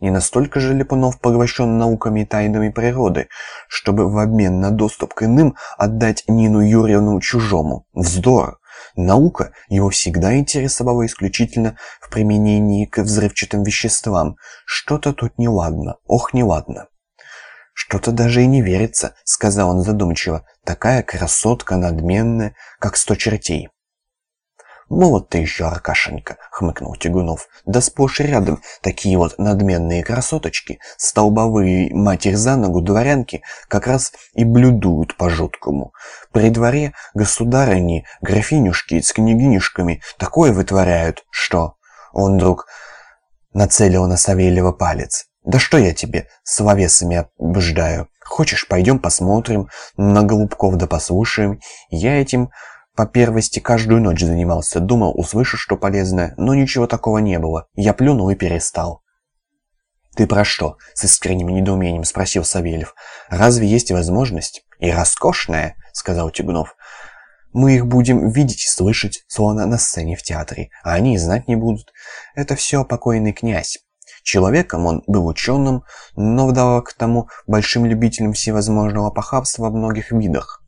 Не настолько же Липунов поглощен науками и тайнами природы, чтобы в обмен на доступ к иным отдать Нину Юрьевну чужому. Вздор! Наука его всегда интересовала исключительно в применении к взрывчатым веществам. Что-то тут неладно, ох, неладно. «Что-то даже и не верится», — сказал он задумчиво. «Такая красотка надменная, как сто чертей». «Молод ты еще, Аркашенька», — хмыкнул Тягунов. «Да сплошь рядом такие вот надменные красоточки, столбовые матерь за ногу дворянки, как раз и блюдуют по-жуткому. При дворе государыни, графинюшки с княгинюшками такое вытворяют, что...» Он вдруг нацелил на Савельева палец. «Да что я тебе словесами обждаю? Хочешь, пойдем посмотрим на голубков да послушаем? Я этим по первости каждую ночь занимался, думал, услышу что полезное, но ничего такого не было. Я плюнул и перестал. «Ты про что?» — с искренним недоумением спросил Савельев. «Разве есть возможность?» «И роскошная», — сказал Тягунов. «Мы их будем видеть и слышать, словно на сцене в театре, а они и знать не будут. Это все покойный князь. Человеком он был ученым, но вдобавок к тому большим любителем всевозможного похабства во многих видах.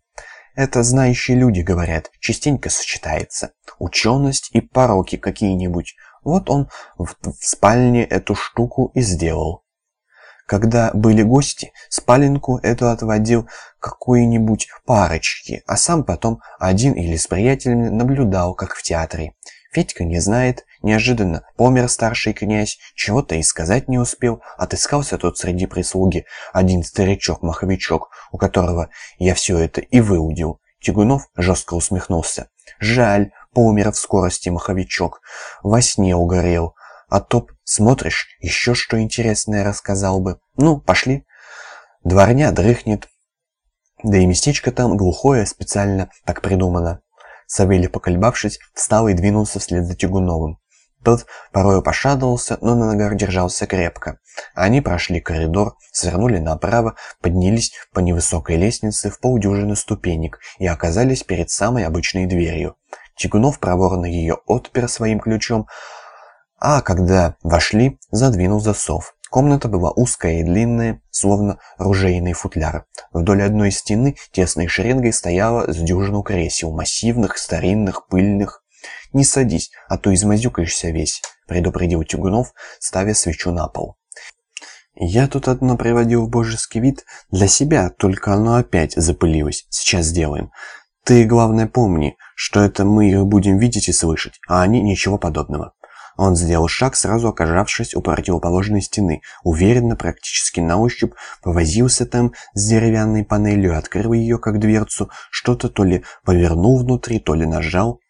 Это знающие люди говорят, частенько сочетается. Ученость и пороки какие-нибудь. Вот он в, в спальне эту штуку и сделал. Когда были гости, спаленку эту отводил какой-нибудь парочки, а сам потом один или с приятелями наблюдал, как в театре. Федька не знает, неожиданно помер старший князь, чего-то и сказать не успел, отыскался тут среди прислуги один старичок-маховичок, у которого я все это и выудил. Тягунов жестко усмехнулся. Жаль, помер в скорости маховичок, во сне угорел. А то, смотришь, еще что интересное рассказал бы. Ну, пошли. Дворня дрыхнет. Да и местечко там глухое, специально так придумано. Савелий, поколебавшись, встал и двинулся вслед за Тягуновым. Тот порою пошатывался, но на ногах держался крепко. Они прошли коридор, свернули направо, поднялись по невысокой лестнице в полдюжины ступенек и оказались перед самой обычной дверью. Тягунов проворно ее отпер своим ключом, а когда вошли, задвинул засов. Комната была узкая и длинная, словно ружейный футляр. Вдоль одной стены тесной шеренгой стояла с дюжину кресел, массивных, старинных, пыльных. «Не садись, а то измазюкаешься весь», — предупредил Тюгунов, ставя свечу на пол. «Я тут одно приводил в божеский вид для себя, только оно опять запылилось. Сейчас сделаем. Ты, главное, помни, что это мы их будем видеть и слышать, а они ничего подобного». Он сделал шаг, сразу оказавшись у противоположной стены. Уверенно, практически на ощупь, повозился там с деревянной панелью, открыл ее как дверцу, что-то то ли повернул внутри, то ли нажал.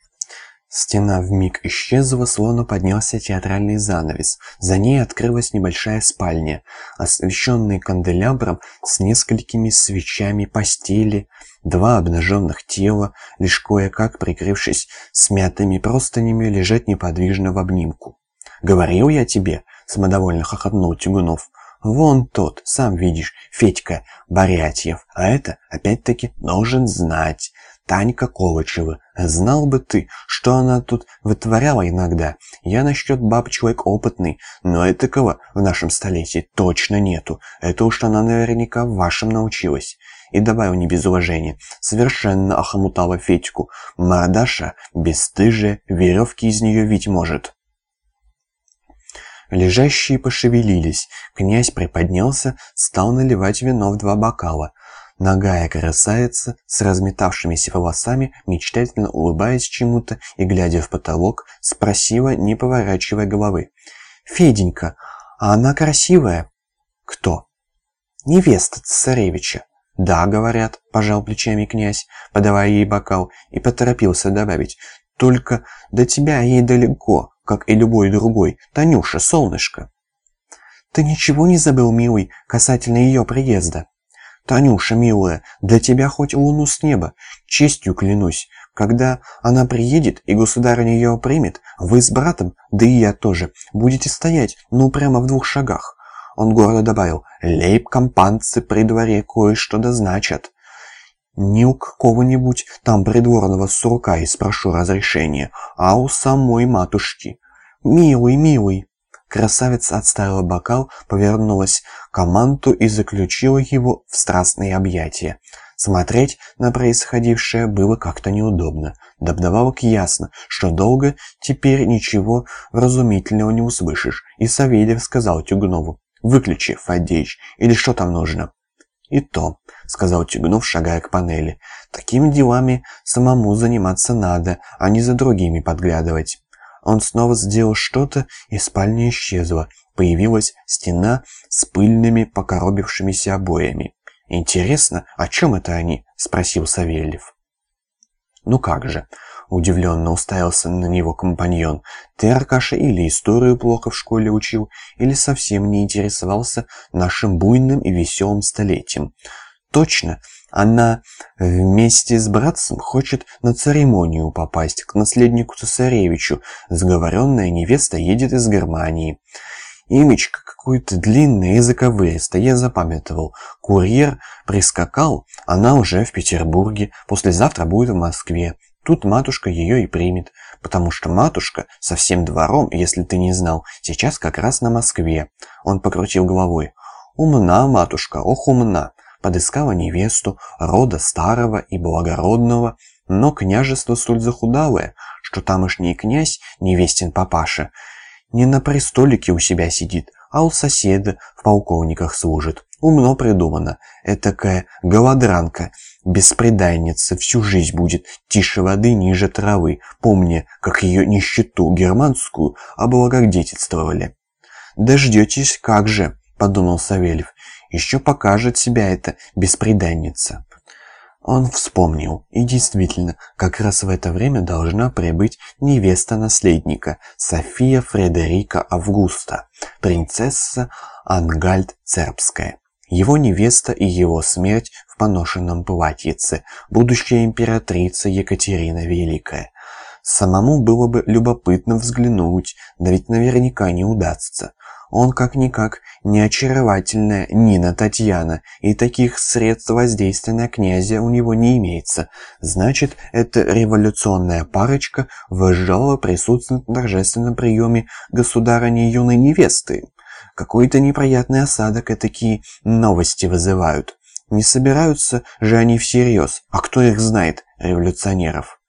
Стена вмиг исчезла, словно поднялся театральный занавес. За ней открылась небольшая спальня, освещенная канделябром с несколькими свечами постели, два обнаженных тела, лишь кое-как прикрывшись смятыми простынями, лежать неподвижно в обнимку. «Говорил я тебе», — самодовольно хохотнул Тягунов. «Вон тот, сам видишь, Федька Борятьев, а это, опять-таки, должен знать». Танька Колычева. Знал бы ты, что она тут вытворяла иногда. Я насчет баб человек опытный, но этакого в нашем столетии точно нету. Это уж она наверняка в вашем научилась. И добавил не без уважения. Совершенно охомутала Федьку. Мордаша, бесстыжая, веревки из нее вить может. Лежащие пошевелились. Князь приподнялся, стал наливать вино в два бокала. Нагая красавица с разметавшимися волосами, мечтательно улыбаясь чему-то и глядя в потолок, спросила, не поворачивая головы. «Феденька, а она красивая?» «Кто?» «Невеста царевича». «Да, говорят», — пожал плечами князь, подавая ей бокал, и поторопился добавить. «Только до тебя ей далеко, как и любой другой. Танюша, солнышко». «Ты ничего не забыл, милый, касательно ее приезда?» «Танюша, милая, для тебя хоть луну с неба, честью клянусь, когда она приедет и государыня ее примет, вы с братом, да и я тоже, будете стоять, ну прямо в двух шагах». Он гордо добавил, «Лейб-компанцы при дворе кое-что дозначат». «Не у какого-нибудь там придворного сурка и спрошу разрешения, а у самой матушки». «Милый, милый». Красавица отставила бокал, повернулась к Аманту и заключила его в страстные объятия. Смотреть на происходившее было как-то неудобно. Да вдобавок ясно, что долго теперь ничего вразумительного не услышишь. И Савельев сказал Тюгнову, «Выключи, Фадеич, или что там нужно?» «И то», — сказал Тюгнов, шагая к панели, «такими делами самому заниматься надо, а не за другими подглядывать». Он снова сделал что-то, и спальня исчезла. Появилась стена с пыльными покоробившимися обоями. «Интересно, о чем это они?» — спросил Савельев. «Ну как же?» — удивленно уставился на него компаньон. «Ты, Аркаша, или историю плохо в школе учил, или совсем не интересовался нашим буйным и веселым столетием. Точно, она вместе с братцем хочет на церемонию попасть к наследнику цесаревичу. Заговоренная невеста едет из Германии». Имечко какое-то длинное и заковыристое, я запамятовал. Курьер прискакал, она уже в Петербурге, послезавтра будет в Москве. Тут матушка ее и примет, потому что матушка со всем двором, если ты не знал, сейчас как раз на Москве. Он покрутил головой. Умна матушка, ох умна. Подыскала невесту, рода старого и благородного, но княжество столь захудалое, что тамошний князь, невестин папаша, не на престолике у себя сидит, а у соседа в полковниках служит. Умно придумано. Этакая голодранка, беспредайница, всю жизнь будет тише воды ниже травы, помня, как ее нищету германскую облагодетельствовали. «Дождетесь, как же», — подумал Савельев, — «еще покажет себя эта беспреданница». Он вспомнил, и действительно, как раз в это время должна прибыть невеста наследника, София Фредерика Августа, принцесса Ангальд Цербская. Его невеста и его смерть в поношенном платьице, будущая императрица Екатерина Великая. Самому было бы любопытно взглянуть, да ведь наверняка не удастся. Он как-никак не очаровательная Нина Татьяна, и таких средств воздействия на князя у него не имеется. Значит, эта революционная парочка возжала присутствовать на торжественном приеме государыни юной невесты. Какой-то неприятный осадок и такие новости вызывают. Не собираются же они всерьез, а кто их знает, революционеров?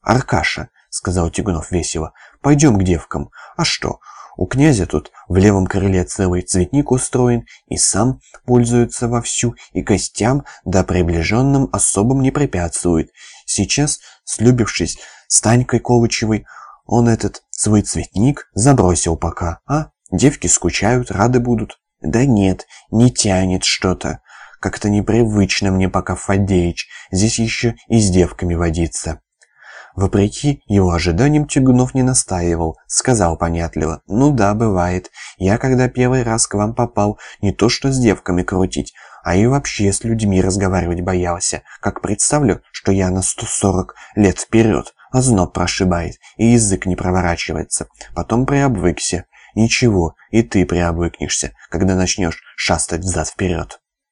«Аркаша», — сказал Тигунов весело, — «пойдем к девкам. А что, у князя тут в левом крыле целый цветник устроен, и сам пользуется вовсю, и гостям, да приближенным особым не препятствует. Сейчас, слюбившись с Танькой Колычевой, он этот свой цветник забросил пока, а? Девки скучают, рады будут. Да нет, не тянет что-то. Как-то непривычно мне пока Фадеич, здесь еще и с девками водиться. Вопреки его ожиданиям Тягунов не настаивал, сказал понятливо. «Ну да, бывает. Я, когда первый раз к вам попал, не то что с девками крутить, а и вообще с людьми разговаривать боялся. Как представлю, что я на 140 лет вперед, а зноб прошибает, и язык не проворачивается. Потом приобвыкся. Ничего, и ты приобвыкнешься, когда начнешь шастать взад-вперед».